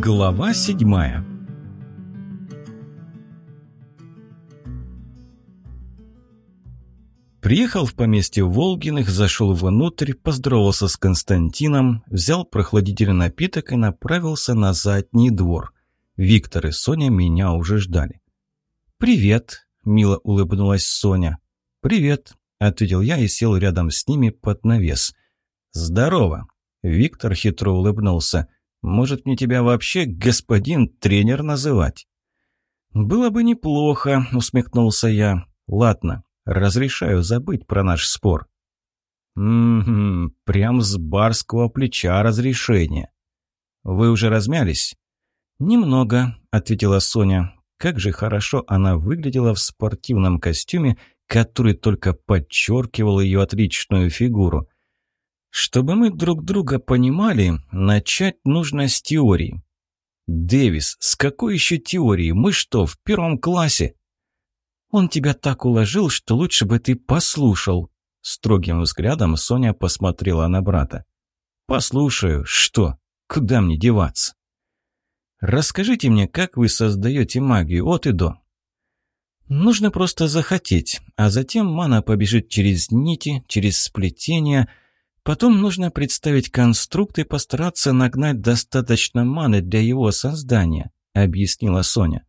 Глава седьмая Приехал в поместье Волгиных, зашел внутрь, поздоровался с Константином, взял прохладительный напиток и направился на задний двор. Виктор и Соня меня уже ждали. «Привет», — мило улыбнулась Соня. «Привет», — ответил я и сел рядом с ними под навес. «Здорово», — Виктор хитро улыбнулся. «Может, мне тебя вообще господин тренер называть?» «Было бы неплохо», — усмехнулся я. «Ладно, разрешаю забыть про наш спор». «Угу, прям с барского плеча разрешение». «Вы уже размялись?» «Немного», — ответила Соня. Как же хорошо она выглядела в спортивном костюме, который только подчеркивал ее отличную фигуру. Чтобы мы друг друга понимали, начать нужно с теории. «Дэвис, с какой еще теории? Мы что, в первом классе?» «Он тебя так уложил, что лучше бы ты послушал». Строгим взглядом Соня посмотрела на брата. «Послушаю. Что? Куда мне деваться?» «Расскажите мне, как вы создаете магию от и до?» «Нужно просто захотеть, а затем мана побежит через нити, через сплетения. Потом нужно представить конструкт и постараться нагнать достаточно маны для его создания», — объяснила Соня.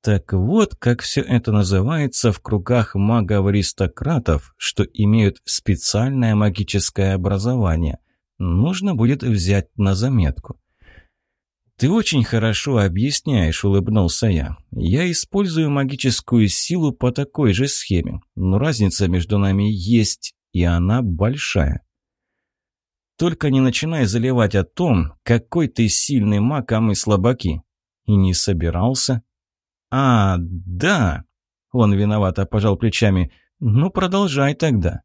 Так вот, как все это называется в кругах магов-аристократов, что имеют специальное магическое образование. Нужно будет взять на заметку. «Ты очень хорошо объясняешь», — улыбнулся я. «Я использую магическую силу по такой же схеме, но разница между нами есть, и она большая». «Только не начинай заливать о том, какой ты сильный маг, а мы слабаки». И не собирался. «А, да!» — он виновато пожал плечами. «Ну, продолжай тогда».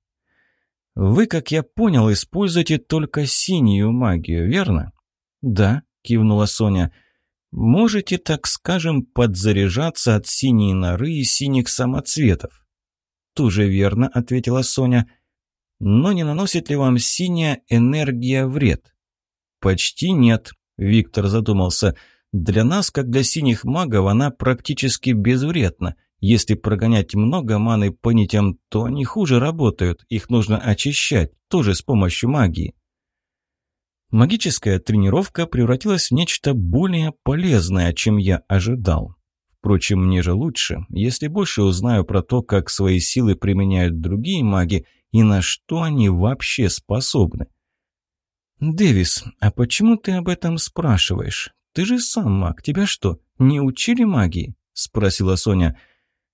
«Вы, как я понял, используете только синюю магию, верно?» «Да», кивнула Соня. «Можете, так скажем, подзаряжаться от синей норы и синих самоцветов?» «Тоже верно», — ответила Соня. «Но не наносит ли вам синяя энергия вред?» «Почти нет», — Виктор задумался. «Для нас, как для синих магов, она практически безвредна. Если прогонять много маны по нитям, то они хуже работают. Их нужно очищать, тоже с помощью магии». Магическая тренировка превратилась в нечто более полезное, чем я ожидал. Впрочем, мне же лучше, если больше узнаю про то, как свои силы применяют другие маги и на что они вообще способны. «Дэвис, а почему ты об этом спрашиваешь? Ты же сам маг, тебя что, не учили магии?» – спросила Соня.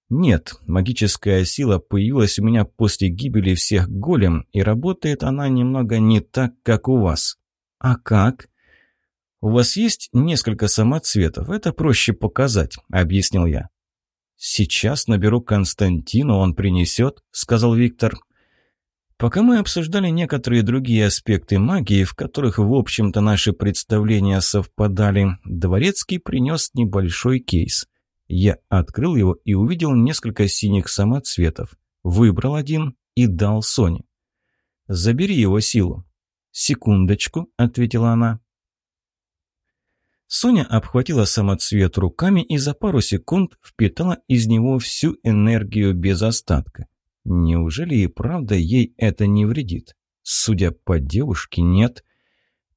«Нет, магическая сила появилась у меня после гибели всех голем, и работает она немного не так, как у вас». «А как?» «У вас есть несколько самоцветов, это проще показать», — объяснил я. «Сейчас наберу Константину, он принесет», — сказал Виктор. Пока мы обсуждали некоторые другие аспекты магии, в которых, в общем-то, наши представления совпадали, Дворецкий принес небольшой кейс. Я открыл его и увидел несколько синих самоцветов, выбрал один и дал Соне. «Забери его силу. «Секундочку», — ответила она. Соня обхватила самоцвет руками и за пару секунд впитала из него всю энергию без остатка. Неужели и правда ей это не вредит? Судя по девушке, нет.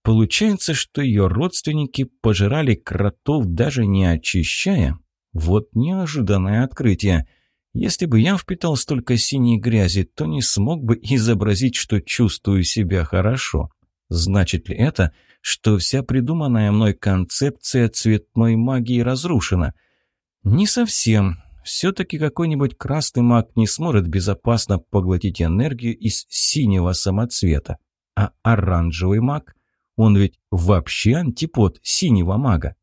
Получается, что ее родственники пожирали кротов, даже не очищая? Вот неожиданное открытие. Если бы я впитал столько синей грязи, то не смог бы изобразить, что чувствую себя хорошо. Значит ли это, что вся придуманная мной концепция цветной магии разрушена? Не совсем. Все-таки какой-нибудь красный маг не сможет безопасно поглотить энергию из синего самоцвета. А оранжевый маг? Он ведь вообще антипод синего мага.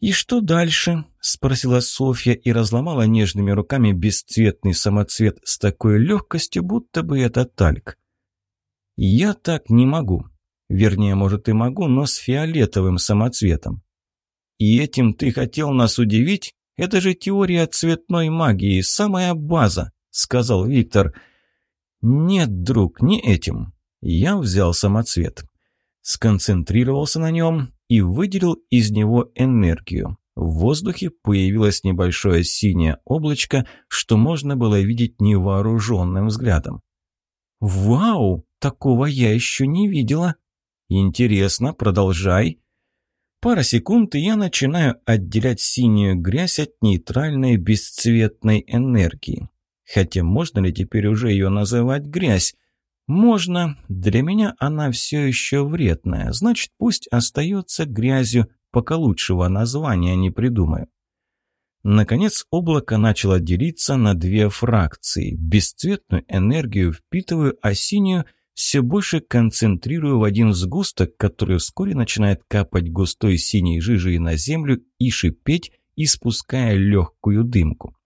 «И что дальше?» – спросила Софья и разломала нежными руками бесцветный самоцвет с такой легкостью, будто бы это тальк. «Я так не могу. Вернее, может, и могу, но с фиолетовым самоцветом». «И этим ты хотел нас удивить? Это же теория цветной магии, самая база», – сказал Виктор. «Нет, друг, не этим. Я взял самоцвет, сконцентрировался на нем» и выделил из него энергию. В воздухе появилось небольшое синее облачко, что можно было видеть невооруженным взглядом. «Вау! Такого я еще не видела!» «Интересно, продолжай!» Пара секунд, и я начинаю отделять синюю грязь от нейтральной бесцветной энергии. Хотя можно ли теперь уже ее называть грязь? Можно. Для меня она все еще вредная. Значит, пусть остается грязью, пока лучшего названия не придумаю. Наконец облако начало делиться на две фракции. Бесцветную энергию впитываю, а синюю все больше концентрирую в один сгусток, который вскоре начинает капать густой синей жижей на землю и шипеть, испуская легкую дымку.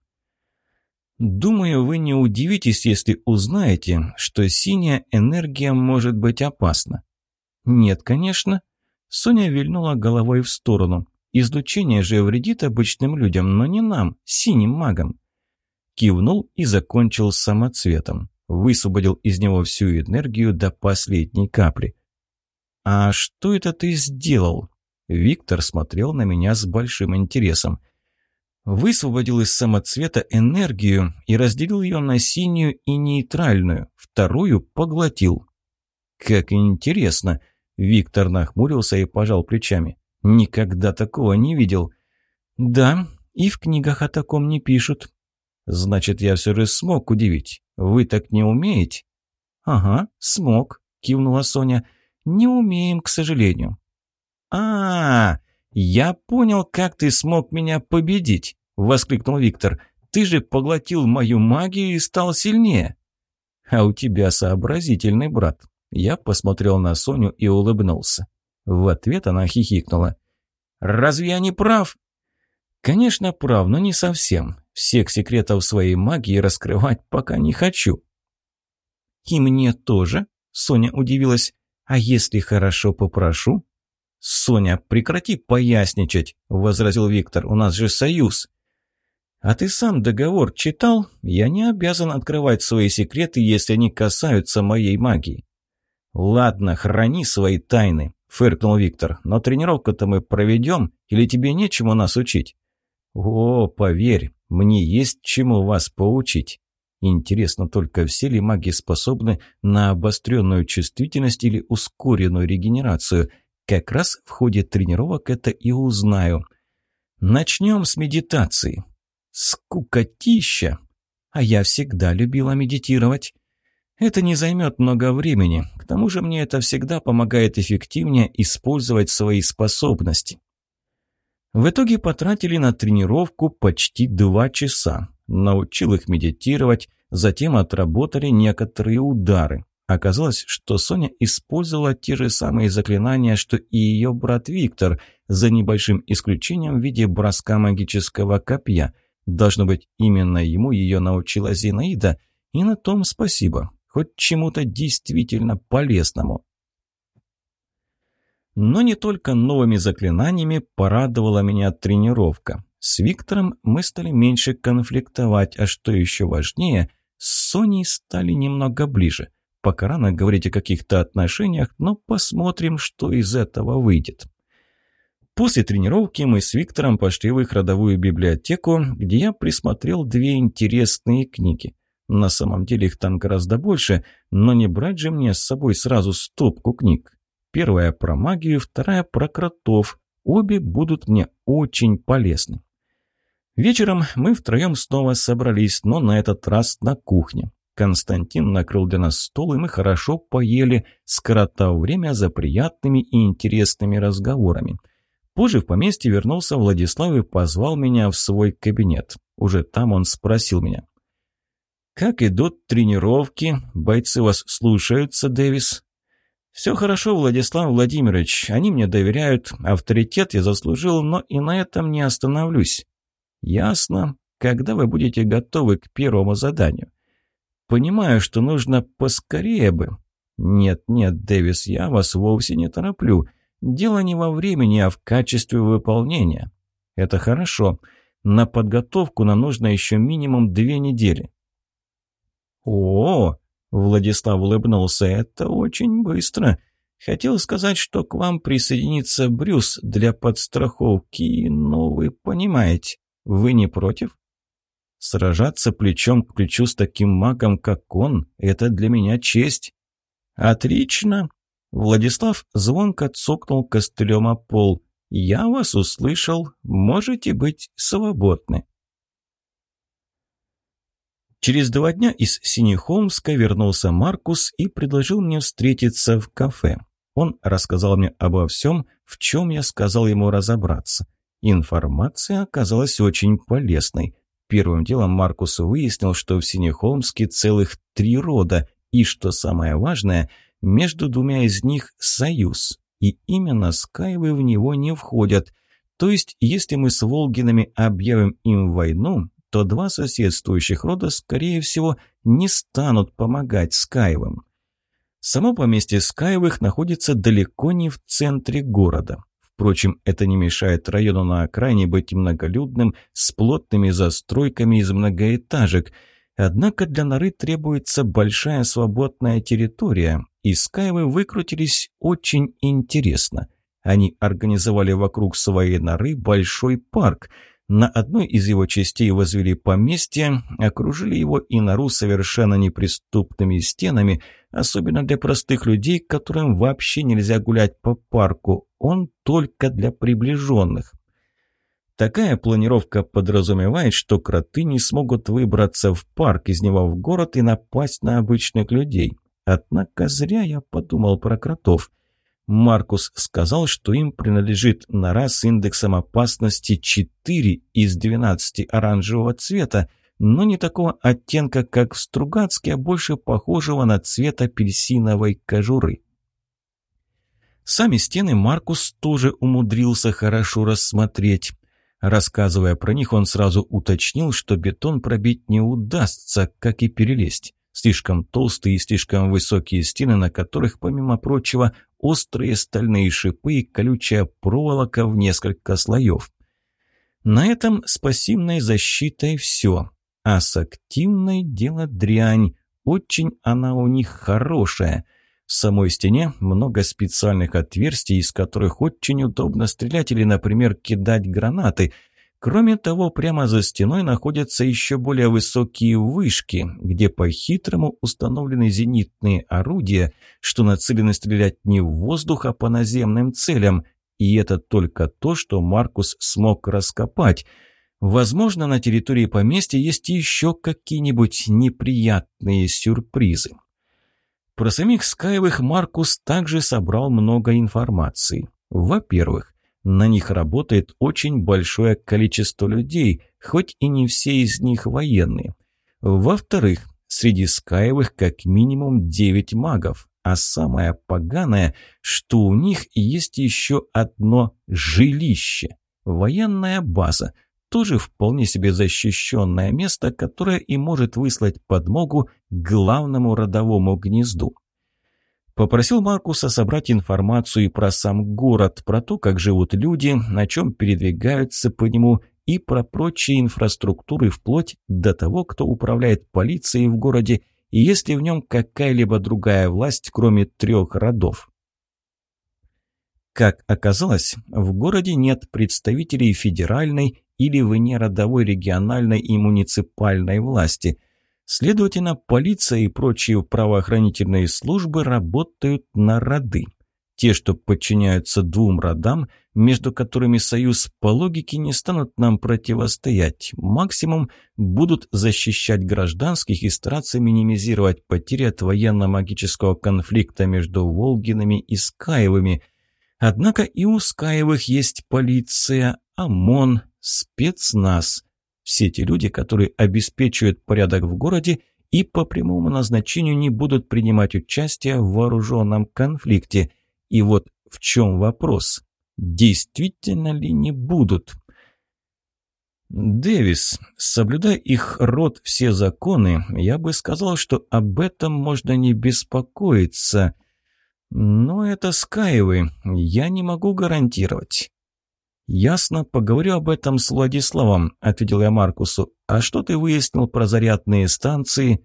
Думаю, вы не удивитесь, если узнаете, что синяя энергия может быть опасна. Нет, конечно. Соня вильнула головой в сторону. Излучение же вредит обычным людям, но не нам, синим магам. Кивнул и закончил самоцветом. Высвободил из него всю энергию до последней капли. «А что это ты сделал?» Виктор смотрел на меня с большим интересом высвободил из самоцвета энергию и разделил ее на синюю и нейтральную, вторую поглотил. «Как интересно!» – Виктор нахмурился и пожал плечами. «Никогда такого не видел». «Да, и в книгах о таком не пишут». «Значит, я все же смог удивить. Вы так не умеете?» «Ага, смог», – кивнула Соня. «Не умеем, к сожалению». «А, -а, -а я понял, как ты смог меня победить воскликнул Виктор. «Ты же поглотил мою магию и стал сильнее!» «А у тебя сообразительный брат!» Я посмотрел на Соню и улыбнулся. В ответ она хихикнула. «Разве я не прав?» «Конечно прав, но не совсем. Всех секретов своей магии раскрывать пока не хочу». «И мне тоже?» — Соня удивилась. «А если хорошо попрошу?» «Соня, прекрати поясничать», — возразил Виктор. «У нас же союз». «А ты сам договор читал? Я не обязан открывать свои секреты, если они касаются моей магии». «Ладно, храни свои тайны», — фыркнул Виктор. «Но тренировку-то мы проведем, или тебе нечему нас учить?» «О, поверь, мне есть чему вас поучить». Интересно только, все ли маги способны на обостренную чувствительность или ускоренную регенерацию. Как раз в ходе тренировок это и узнаю. Начнем с медитации. Скукотища! А я всегда любила медитировать. Это не займет много времени. К тому же мне это всегда помогает эффективнее использовать свои способности. В итоге потратили на тренировку почти два часа. Научил их медитировать, затем отработали некоторые удары. Оказалось, что Соня использовала те же самые заклинания, что и ее брат Виктор, за небольшим исключением в виде броска магического копья – Должно быть, именно ему ее научила Зинаида, и на том спасибо, хоть чему-то действительно полезному. Но не только новыми заклинаниями порадовала меня тренировка. С Виктором мы стали меньше конфликтовать, а что еще важнее, с Соней стали немного ближе. Пока рано говорить о каких-то отношениях, но посмотрим, что из этого выйдет. После тренировки мы с Виктором пошли в их родовую библиотеку, где я присмотрел две интересные книги. На самом деле их там гораздо больше, но не брать же мне с собой сразу стопку книг. Первая про магию, вторая про кротов. Обе будут мне очень полезны. Вечером мы втроем снова собрались, но на этот раз на кухне. Константин накрыл для нас стол, и мы хорошо поели, скоротав время за приятными и интересными разговорами – Позже в поместье вернулся Владислав и позвал меня в свой кабинет. Уже там он спросил меня. «Как идут тренировки? Бойцы вас слушаются, Дэвис?» «Все хорошо, Владислав Владимирович. Они мне доверяют. Авторитет я заслужил, но и на этом не остановлюсь». «Ясно. Когда вы будете готовы к первому заданию?» «Понимаю, что нужно поскорее бы». «Нет, нет, Дэвис, я вас вовсе не тороплю. Дело не во времени, а в качестве выполнения. Это хорошо. На подготовку нам нужно еще минимум две недели. О, Владислав улыбнулся, это очень быстро. Хотел сказать, что к вам присоединится Брюс для подстраховки, но вы понимаете, вы не против? Сражаться плечом к плечу с таким магом, как он, это для меня честь. Отлично. Владислав звонко цокнул костылем о пол. Я вас услышал, можете быть свободны. Через два дня из Синехолмска вернулся Маркус и предложил мне встретиться в кафе. Он рассказал мне обо всем, в чем я сказал ему разобраться. Информация оказалась очень полезной. Первым делом Маркус выяснил, что в Синехолмске целых три рода, и, что самое важное, между двумя из них союз. И именно Скайвы в него не входят. То есть, если мы с Волгинами объявим им войну, то два соседствующих рода, скорее всего, не станут помогать Скайвам. Само поместье Скаевых находится далеко не в центре города. Впрочем, это не мешает району на окраине быть многолюдным, с плотными застройками из многоэтажек. Однако для норы требуется большая свободная территория, и Скаевы выкрутились очень интересно. Они организовали вокруг своей норы большой парк – на одной из его частей возвели поместье, окружили его и нору совершенно неприступными стенами, особенно для простых людей, которым вообще нельзя гулять по парку, он только для приближенных. Такая планировка подразумевает, что кроты не смогут выбраться в парк из него в город и напасть на обычных людей. Однако зря я подумал про кротов. Маркус сказал, что им принадлежит нора с индексом опасности 4 из 12 оранжевого цвета, но не такого оттенка, как в Стругацке, а больше похожего на цвет апельсиновой кожуры. Сами стены Маркус тоже умудрился хорошо рассмотреть. Рассказывая про них, он сразу уточнил, что бетон пробить не удастся, как и перелезть. Слишком толстые и слишком высокие стены, на которых, помимо прочего, острые стальные шипы и колючая проволока в несколько слоев. На этом с пассивной защитой все. А с активной дело дрянь. Очень она у них хорошая. В самой стене много специальных отверстий, из которых очень удобно стрелять или, например, кидать гранаты – Кроме того, прямо за стеной находятся еще более высокие вышки, где по-хитрому установлены зенитные орудия, что нацелены стрелять не в воздух, а по наземным целям. И это только то, что Маркус смог раскопать. Возможно, на территории поместья есть еще какие-нибудь неприятные сюрпризы. Про самих Скаевых Маркус также собрал много информации. Во-первых, на них работает очень большое количество людей, хоть и не все из них военные. Во-вторых, среди Скаевых как минимум 9 магов, а самое поганое, что у них есть еще одно жилище. Военная база, тоже вполне себе защищенное место, которое и может выслать подмогу главному родовому гнезду. Попросил Маркуса собрать информацию про сам город, про то, как живут люди, на чем передвигаются по нему и про прочие инфраструктуры вплоть до того, кто управляет полицией в городе и есть ли в нем какая-либо другая власть, кроме трех родов. Как оказалось, в городе нет представителей федеральной или внеродовой региональной и муниципальной власти – Следовательно, полиция и прочие правоохранительные службы работают на роды. Те, что подчиняются двум родам, между которыми союз по логике не станут нам противостоять. Максимум будут защищать гражданских и стараться минимизировать потери от военно-магического конфликта между Волгинами и Скаевыми. Однако и у Скаевых есть полиция, ОМОН, спецназ – все эти люди, которые обеспечивают порядок в городе и по прямому назначению не будут принимать участие в вооруженном конфликте. И вот в чем вопрос. Действительно ли не будут? «Дэвис, соблюдая их род все законы, я бы сказал, что об этом можно не беспокоиться. Но это Скаевы, я не могу гарантировать. «Ясно, поговорю об этом с Владиславом», — ответил я Маркусу. «А что ты выяснил про зарядные станции?»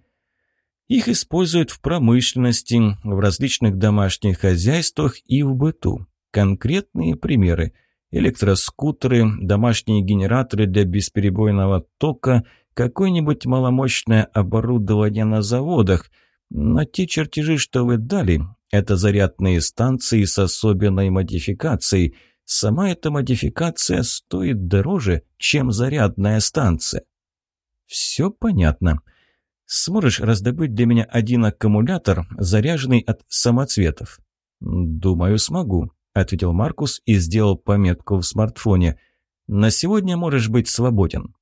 Их используют в промышленности, в различных домашних хозяйствах и в быту. Конкретные примеры – электроскутеры, домашние генераторы для бесперебойного тока, какое-нибудь маломощное оборудование на заводах. Но те чертежи, что вы дали, это зарядные станции с особенной модификацией. Сама эта модификация стоит дороже, чем зарядная станция. Все понятно. Сможешь раздобыть для меня один аккумулятор, заряженный от самоцветов? Думаю, смогу, ответил Маркус и сделал пометку в смартфоне. На сегодня можешь быть свободен.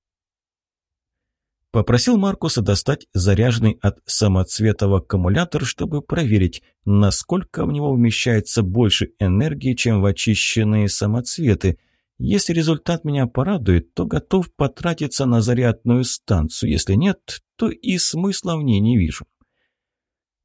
Попросил Маркуса достать заряженный от самоцветов аккумулятор, чтобы проверить, насколько в него вмещается больше энергии, чем в очищенные самоцветы. Если результат меня порадует, то готов потратиться на зарядную станцию. Если нет, то и смысла в ней не вижу.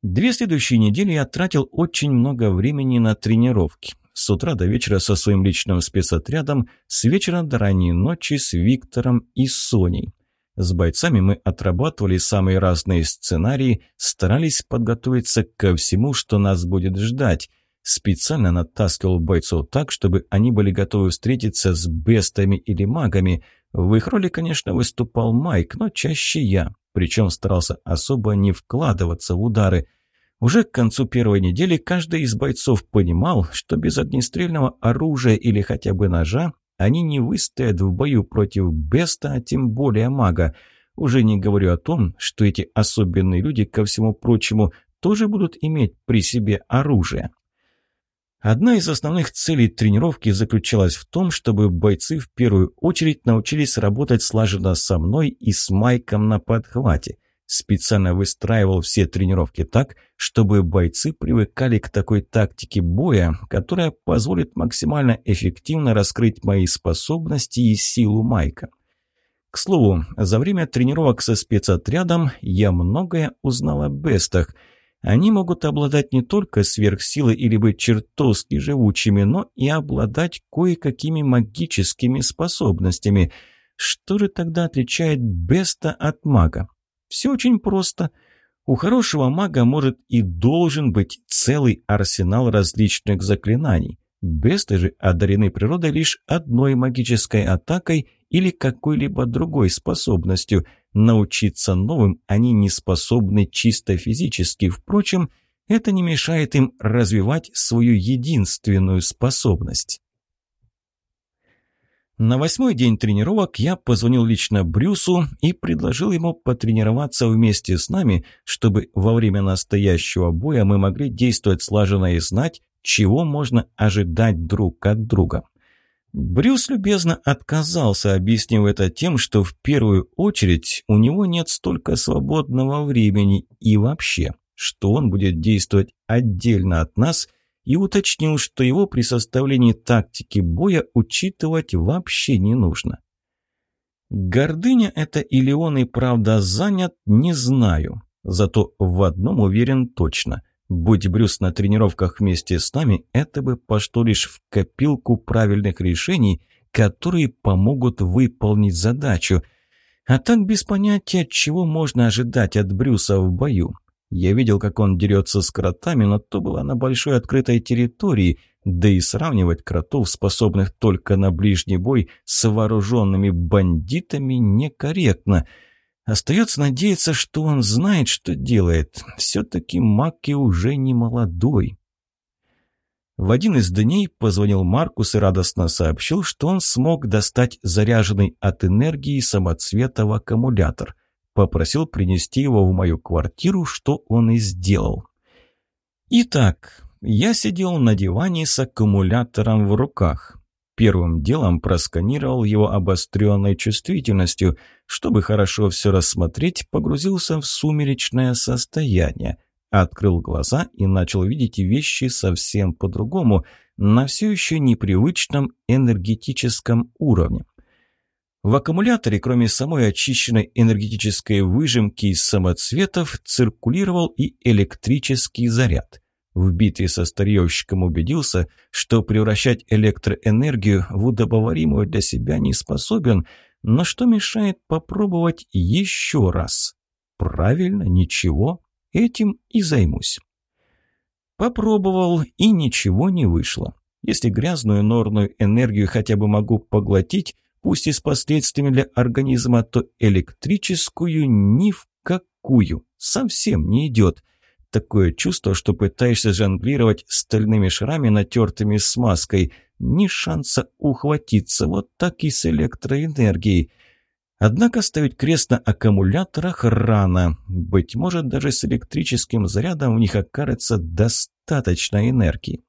Две следующие недели я тратил очень много времени на тренировки. С утра до вечера со своим личным спецотрядом, с вечера до ранней ночи с Виктором и Соней. С бойцами мы отрабатывали самые разные сценарии, старались подготовиться ко всему, что нас будет ждать. Специально натаскивал бойцов так, чтобы они были готовы встретиться с бестами или магами. В их роли, конечно, выступал Майк, но чаще я, причем старался особо не вкладываться в удары. Уже к концу первой недели каждый из бойцов понимал, что без огнестрельного оружия или хотя бы ножа они не выстоят в бою против Беста, а тем более мага. Уже не говорю о том, что эти особенные люди, ко всему прочему, тоже будут иметь при себе оружие. Одна из основных целей тренировки заключалась в том, чтобы бойцы в первую очередь научились работать слаженно со мной и с Майком на подхвате – Специально выстраивал все тренировки так, чтобы бойцы привыкали к такой тактике боя, которая позволит максимально эффективно раскрыть мои способности и силу Майка. К слову, за время тренировок со спецотрядом я многое узнал о бестах. Они могут обладать не только сверхсилой или быть чертовски живучими, но и обладать кое-какими магическими способностями. Что же тогда отличает беста от мага? Все очень просто. У хорошего мага может и должен быть целый арсенал различных заклинаний. Бесты же одарены природой лишь одной магической атакой или какой-либо другой способностью. Научиться новым они не способны чисто физически. Впрочем, это не мешает им развивать свою единственную способность. На восьмой день тренировок я позвонил лично Брюсу и предложил ему потренироваться вместе с нами, чтобы во время настоящего боя мы могли действовать слаженно и знать, чего можно ожидать друг от друга. Брюс любезно отказался, объяснив это тем, что в первую очередь у него нет столько свободного времени и вообще, что он будет действовать отдельно от нас – и уточнил, что его при составлении тактики боя учитывать вообще не нужно. Гордыня это или он и правда занят, не знаю. Зато в одном уверен точно. Будь Брюс на тренировках вместе с нами, это бы пошло лишь в копилку правильных решений, которые помогут выполнить задачу. А так без понятия, чего можно ожидать от Брюса в бою. Я видел, как он дерется с кротами, но то было на большой открытой территории, да и сравнивать кротов, способных только на ближний бой, с вооруженными бандитами некорректно. Остается надеяться, что он знает, что делает. Все-таки Маки уже не молодой. В один из дней позвонил Маркус и радостно сообщил, что он смог достать заряженный от энергии самоцветов аккумулятор – Попросил принести его в мою квартиру, что он и сделал. Итак, я сидел на диване с аккумулятором в руках. Первым делом просканировал его обостренной чувствительностью. Чтобы хорошо все рассмотреть, погрузился в сумеречное состояние. Открыл глаза и начал видеть вещи совсем по-другому, на все еще непривычном энергетическом уровне. В аккумуляторе, кроме самой очищенной энергетической выжимки из самоцветов, циркулировал и электрический заряд. В битве со старьевщиком убедился, что превращать электроэнергию в удобоваримую для себя не способен, но что мешает попробовать еще раз? Правильно, ничего. этим и займусь. Попробовал, и ничего не вышло. Если грязную норную энергию хотя бы могу поглотить, пусть и с последствиями для организма, то электрическую ни в какую. Совсем не идет. Такое чувство, что пытаешься жонглировать стальными шарами, натертыми смазкой. Ни шанса ухватиться. Вот так и с электроэнергией. Однако ставить крест на аккумуляторах рано. Быть может, даже с электрическим зарядом в них окажется достаточно энергии.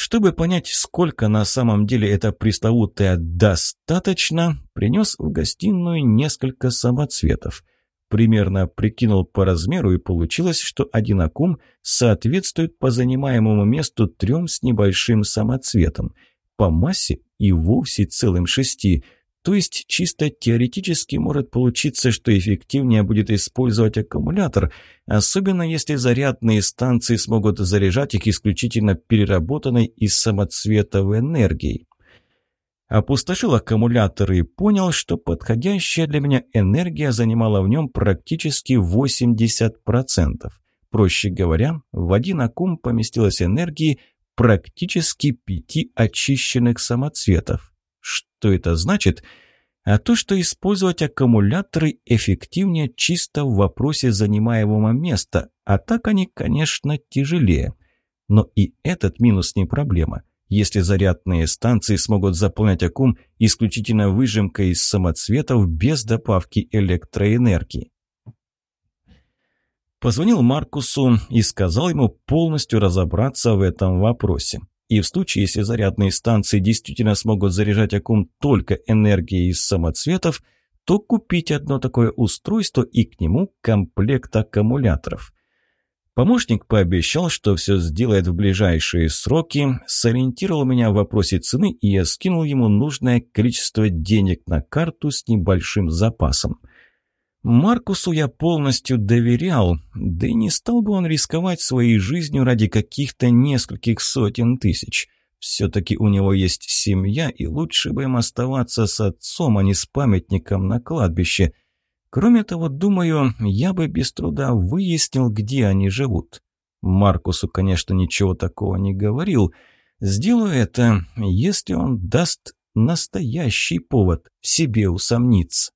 Чтобы понять, сколько на самом деле это пресловутое «достаточно», принес в гостиную несколько самоцветов. Примерно прикинул по размеру и получилось, что один аккум соответствует по занимаемому месту трем с небольшим самоцветам. По массе и вовсе целым шести – то есть чисто теоретически может получиться, что эффективнее будет использовать аккумулятор, особенно если зарядные станции смогут заряжать их исключительно переработанной из самоцветов энергией. Опустошил аккумулятор и понял, что подходящая для меня энергия занимала в нем практически 80%. Проще говоря, в один аккум поместилась энергии практически пяти очищенных самоцветов. Что это значит? А то, что использовать аккумуляторы эффективнее чисто в вопросе занимаемого места, а так они, конечно, тяжелее. Но и этот минус не проблема. Если зарядные станции смогут заполнять аккум исключительно выжимкой из самоцветов без добавки электроэнергии. Позвонил Маркусу и сказал ему полностью разобраться в этом вопросе. И в случае, если зарядные станции действительно смогут заряжать аккум только энергией из самоцветов, то купить одно такое устройство и к нему комплект аккумуляторов. Помощник пообещал, что все сделает в ближайшие сроки, сориентировал меня в вопросе цены, и я скинул ему нужное количество денег на карту с небольшим запасом. Маркусу я полностью доверял, да и не стал бы он рисковать своей жизнью ради каких-то нескольких сотен тысяч. Все-таки у него есть семья, и лучше бы им оставаться с отцом, а не с памятником на кладбище. Кроме того, думаю, я бы без труда выяснил, где они живут. Маркусу, конечно, ничего такого не говорил. Сделаю это, если он даст настоящий повод в себе усомниться.